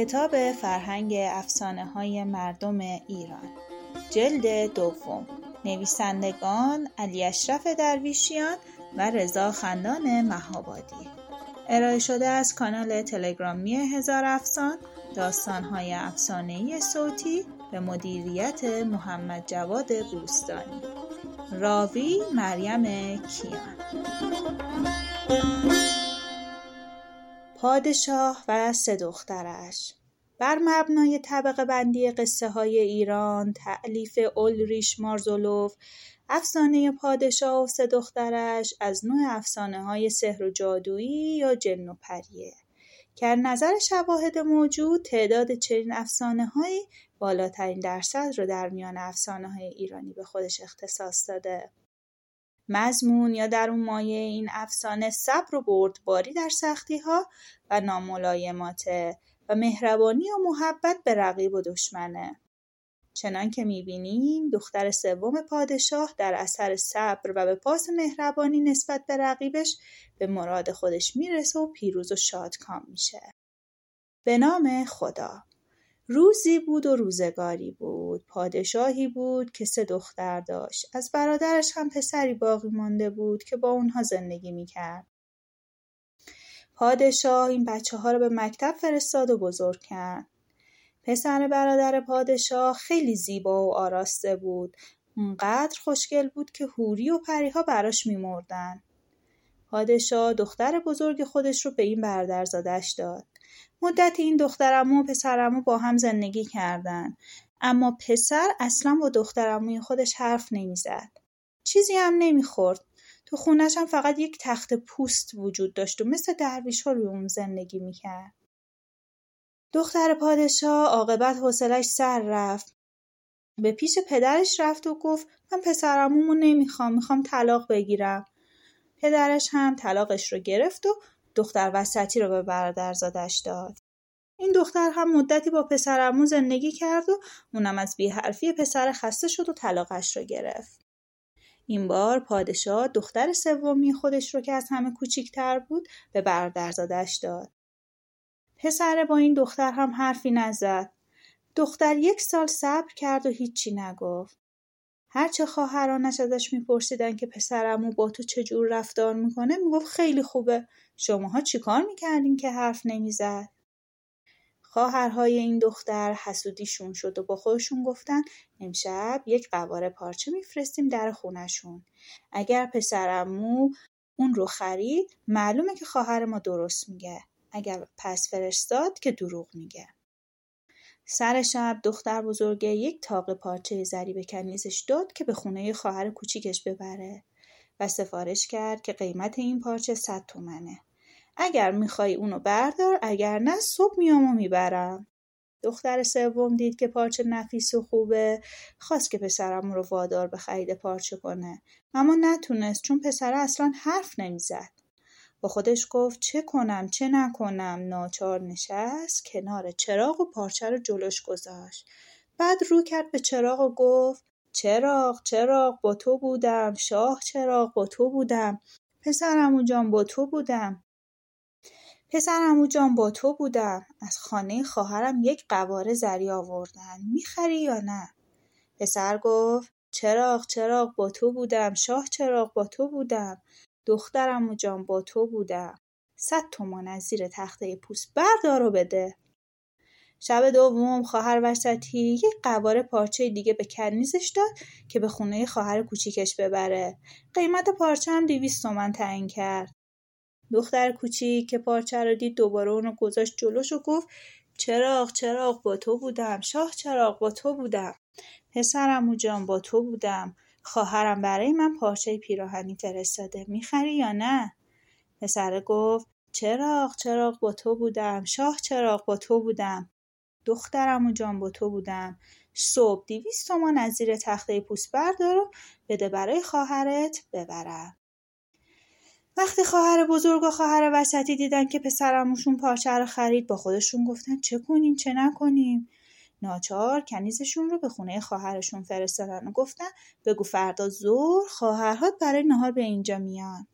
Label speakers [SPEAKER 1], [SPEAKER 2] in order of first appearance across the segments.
[SPEAKER 1] کتاب فرهنگ افسانه های مردم ایران. جلد دوم. نویسندگان علی اشرف درویشیان و رضا خندان مهابادی. ارائه شده از کانال تلگرامی هزار افسان داستانهای افسانهای صوتی به مدیریت محمد جواد بوستانی. راوی مریم کیان. پادشاه و سه دخترش بر مبنای طبقه بندی قصه های ایران تعلیف اولریش مارزولوف افسانه پادشاه و سه دخترش از نوع افسانه های سحر و جادویی یا جن و پریه که نظر شواهد موجود تعداد چنین افسانه هایی بالاترین درصد رو در میان افسانه های ایرانی به خودش اختصاص داده. مضمون یا در اون مایه این افسانه صبر و بردباری در سختی ها و ناملایماته و مهربانی و محبت به رقیب و دشمنه. چنان که می‌بینیم دختر سوم پادشاه در اثر صبر و به پاس مهربانی نسبت به رقیبش به مراد خودش می‌رسه و پیروز و شادکام میشه. به نام خدا روزی بود و روزگاری بود. پادشاهی بود که سه دختر داشت. از برادرش هم پسری باقی مانده بود که با اونها زندگی می‌کرد. پادشاه این بچه ها رو به مکتب فرستاد و بزرگ کرد. پسر برادر پادشاه خیلی زیبا و آراسته بود. اونقدر خوشگل بود که هوری و پریها براش میمردن. پادشاه دختر بزرگ خودش رو به این برادرزادش داد. مدت این دخترمو و پسرمو با هم زندگی کردن. اما پسر اصلا با دخترموی خودش حرف نمی‌زد. چیزی هم نمی‌خورد. تو خونش هم فقط یک تخت پوست وجود داشت و مثل درویش ها روی اون زندگی می‌کرد. دختر پادشاه عاقبت حوصلش سر رفت. به پیش پدرش رفت و گفت من پسرمومو نمی‌خوام می‌خوام طلاق بگیرم. پدرش هم طلاقش رو گرفت و دختر وسطی رو به برادرزادش داد. این دختر هم مدتی با پسرمو زندگی کرد و اونم از بیحرفی پسر خسته شد و طلاقش رو گرفت. این بار پادشاه دختر سومی خودش رو که از همه کوچیکتر بود به برادرزادش داد. پسر با این دختر هم حرفی نزد. دختر یک سال صبر کرد و هیچی نگفت. هرچه خواهرانش ازش میپرسیدن که پسرمو با تو چجور رفتار می‌کنه می‌گفت خیلی خوبه. شماها چیکار می‌کردین که حرف نمی‌زد؟ خواهرهای این دختر حسودیشون شد و با خودشون گفتن امشب یک قواره پارچه میفرستیم در خونشون اگر پسرمو اون رو خرید معلومه که خواهر ما درست میگه. اگر پس فرستاد که دروغ میگه. سر شب دختر بزرگه یک تاق پارچه زری به کنیزش داد که به خونه خواهر کوچیکش ببره و سفارش کرد که قیمت این پارچه صد تومنه. اگر می‌خوای اونو بردار اگر نه صبح میام و می‌برم. دختر سوم دید که پارچه نفیس و خوبه خواست که پسرم رو وادار به خرید پارچه کنه. اما نتونست چون پسره اصلا حرف نمی‌زد. با خودش گفت چه کنم چه نکنم ناچار نشست کنار چراغ و پارچه رو جلوش گذاشت. بعد رو کرد به چراغ و گفت چراغ چراغ با تو بودم شاه چراغ با تو بودم. پسرمو جان با تو بودم. پسرمو جان با تو بودم. از خانه خواهرم یک قواره زری آوردن. می‌خری یا نه؟ پسر گفت چراغ چراغ با تو بودم. شاه چراغ با تو بودم. دخترم جان با تو بودم. صد تومان از زیر تخته پوست بردار و بده. شب دوم خواهر وسطی یک قواره پارچه دیگه به کنیزش داد که به خونه خواهر کوچیکش ببره. قیمت پارچه هم دیویست تومن تعیین کرد. دختر کوچیک که پارچه رو دید دوباره اونو گذاشت جلوش و گفت چراغ چراغ با تو بودم. شاه چراغ با تو بودم. پسرم جان با تو بودم. خواهرم برای من پارچه پیراهنی فرستاده. می‌خری یا نه؟ پسر گفت چراغ چراغ با تو بودم. شاه چراغ با تو بودم. دخترم و جان با تو بودم. صبح دیویست تومان از زیر تخته پوست بردار بده برای خواهرت ببرم. وقتی خواهر بزرگ و خواهر وسطی دیدن که پسرموشون پارچه رو خرید با خودشون گفتن چه کنیم چه نکنیم؟ ناچار کنیزشون رو به خونه خواهرشون فرستادن و گفتن بگو فردا ظهر خواهرهات برای نهار به اینجا میان.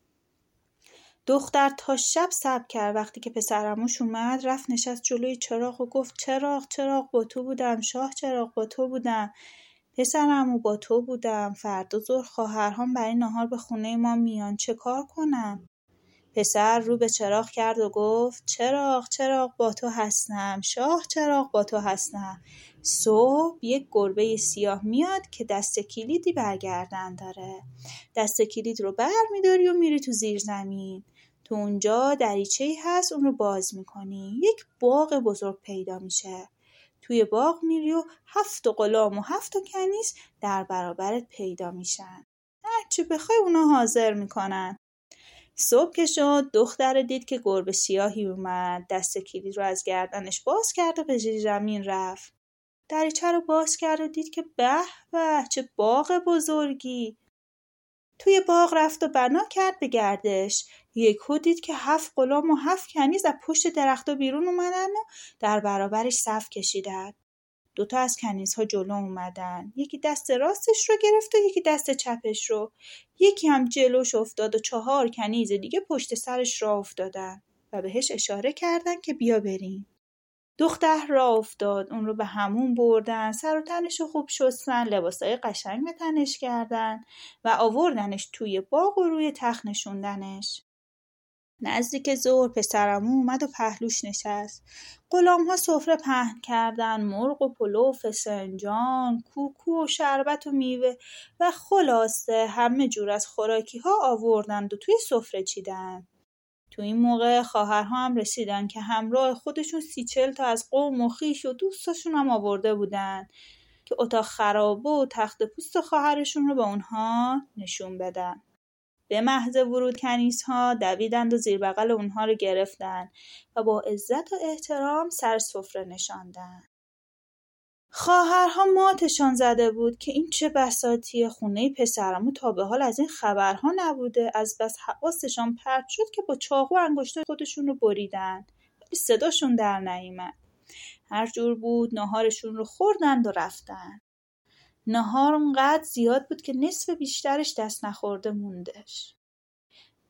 [SPEAKER 1] دختر تا شب صبر کرد. وقتی که پسرموش اومد رفت نشست جلوی چراغ و گفت چراغ چراغ با تو بودم شاه چراغ با تو بودم. پسرمو با تو بودم. فردا ظهر خواهرهام برای نهار به خونه ما میان. چه کار کنم؟ پسر رو به چراغ کرد و گفت چراغ چراغ با تو هستم. شاه چراغ با تو هستم. صبح یک گربه سیاه میاد که دست کلیدی برگردن داره. دست کلید رو بر میداری و میری تو زیر زمین. تو اونجا دریچه هست اون رو باز می‌کنی. یک باغ بزرگ پیدا میشه. توی باغ میری و هفت غلام و هفت کنیز در برابرت پیدا میشن. هرچی بخوای اونا حاضر می‌کنن. صبح که شد دختر دید که گربه سیاهی اومد. دست کلید رو از گردنش باز کرد و به زمین رفت. دریچه رو باز کرد و دید که به به چه باغ بزرگی! توی باغ رفت و بنا کرد به گردش. یکو دید که هفت غلام و هفت کنیز از پشت درختها بیرون اومدن و در برابرش صف کشیدن. دوتا از کنیزها جلو اومدن. یکی دست راستش رو گرفت و یکی دست چپش رو. یکی هم جلوش افتاد و چهار کنیز دیگه پشت سرش را افتادن و بهش اشاره کردن که بیا بریم. دختر را افتاد. اون رو به همون بردن. سر و تنش رو خوب شستن. لباسای قشنگ به تنش کردن و آوردنش توی باغ و روی تخت نشوندنش. نزدیک ظهر پسرمو اومد و پهلوش نشست. غلام ها سفره پهن کردن مرغ و پلو و فسنجان کوکو و شربت و میوه و خلاصه همه جور از خوراکی ها آوردند و توی سفره چیدن. تو این موقع خواهرها هم رسیدن که همراه خودشون سی چل تا از قوم و خیش و دوستاشون هم آورده بودن که اتاق خرابه و تخت پوست خواهرشون رو به اونها نشون بدن. به محض ورود ها دویدند و زیر بغل اونها رو گرفتند و با عزت و احترام سر سفره نشاندند. خواهرها ماتشان زده بود که این چه بساطی خونه پسرمو تا به حال از این خبرها نبوده از بس حواسشان پرت شد که با چاقو انگشت خودشون رو بریدن. ولی صداشون در نیامد. هر جور بود ناهارشون رو خوردند و رفتن. نهار اونقدر زیاد بود که نصف بیشترش دست نخورده موندش.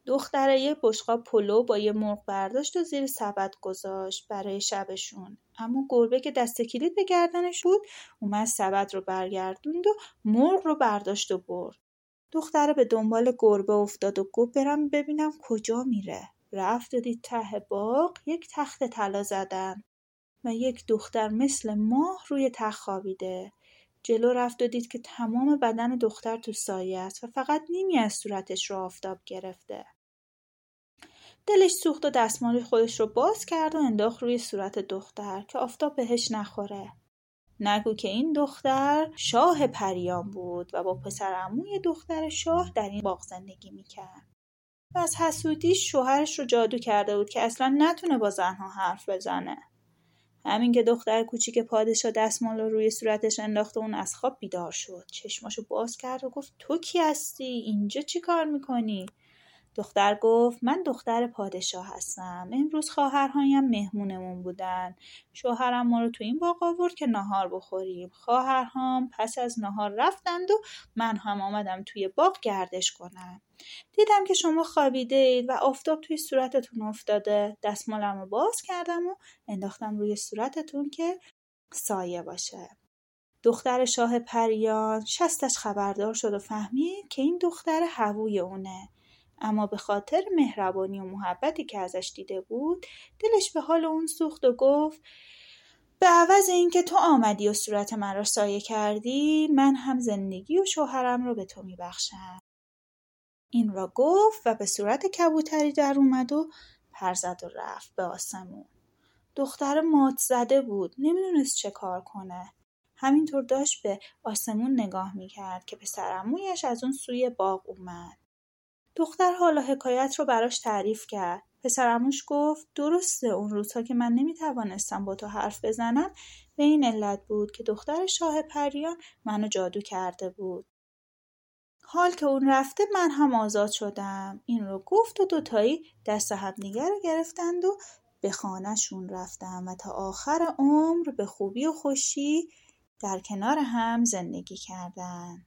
[SPEAKER 1] دختره یه بشقاب پلو با یه مرغ برداشت و زیر سبد گذاشت برای شبشون. اما گربه که دست کلید به گردنش بود اومد سبد رو برگردوند و مرغ رو برداشت و برد. دختره به دنبال گربه افتاد و گفت برم ببینم کجا میره. رفت و دید ته باغ یک تخت طلا زدن و یک دختر مثل ماه روی تخت خوابیده. جلو رفت و دید که تمام بدن دختر تو سایه است و فقط نیمی از صورتش رو آفتاب گرفته. دلش سوخت و دستمال خودش رو باز کرد و انداخت روی صورت دختر که آفتاب بهش نخوره. نگو که این دختر شاه پریان بود و با پسر عموی دختر شاه در این باغ زندگی می‌کرد. و از حسودی شوهرش رو جادو کرده بود که اصلا نتونه با زنها حرف بزنه. همین که دختر کوچیک پادشاه دستمال رو روی صورتش انداخت و اون از خواب بیدار شد. چشماشو باز کرد و گفت تو کی هستی؟ اینجا چی کار می‌کنی؟ دختر گفت من دختر پادشاه هستم. امروز خواهرهایم مهمونمون بودن. شوهرم ما رو تو این باغ آورد که نهار بخوریم. خواهرهام پس از نهار رفتند و من هم آمدم توی باغ گردش کنم. دیدم که شما خوابیده اید و آفتاب توی صورتتون افتاده. دستمالم رو باز کردم و انداختم روی صورتتون که سایه باشه. دختر شاه پریان شستش خبردار شد و فهمید که این دختر هووی اونه. اما به خاطر مهربانی و محبتی که ازش دیده بود دلش به حال اون سوخت و گفت به عوض اینکه تو آمدی و صورت من را سایه کردی من هم زندگی و شوهرم رو به تو میبخشم. این را گفت و به صورت کبوتری در اومد و پر زد و رفت به آسمون. دختر مات زده بود نمی‌دونست چه کار کنه. همینطور داشت به آسمون نگاه می‌کرد که پسرمویش از اون سوی باغ اومد. دختر حالا حکایت رو براش تعریف کرد. پسرموش گفت درسته اون روزها که من نمی‌توانستم با تو حرف بزنم به این علت بود که دختر شاه پریان منو جادو کرده بود. حال که اون رفته من هم آزاد شدم. این رو گفت و دوتایی دست همدیگه رو گرفتند و به خانهشون رفتم و تا آخر عمر به خوبی و خوشی در کنار هم زندگی کردن